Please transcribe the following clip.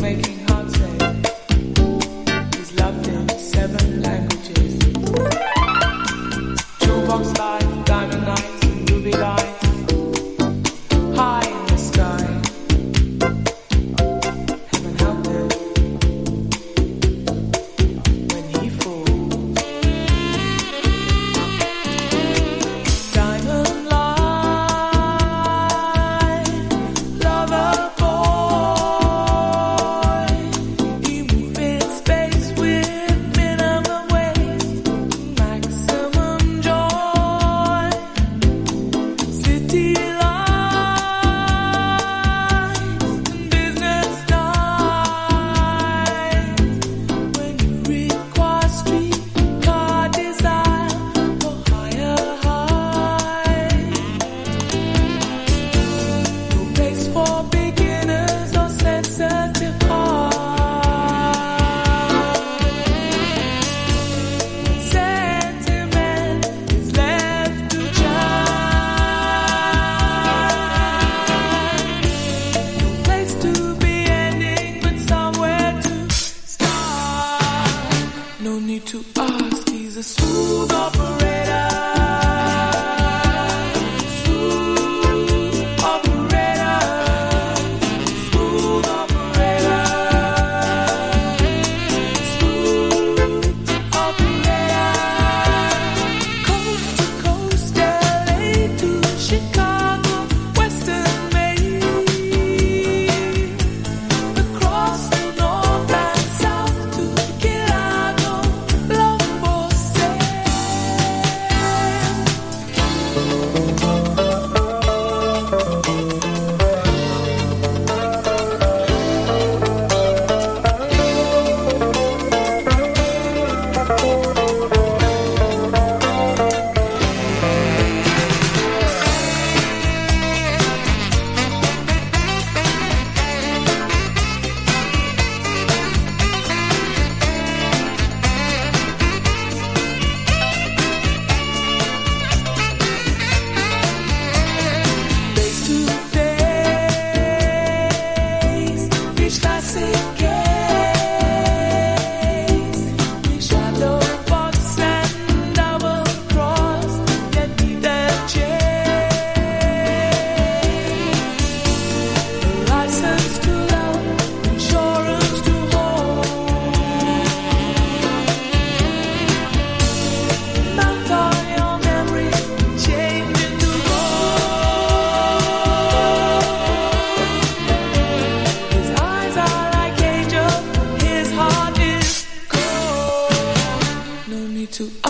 making See. to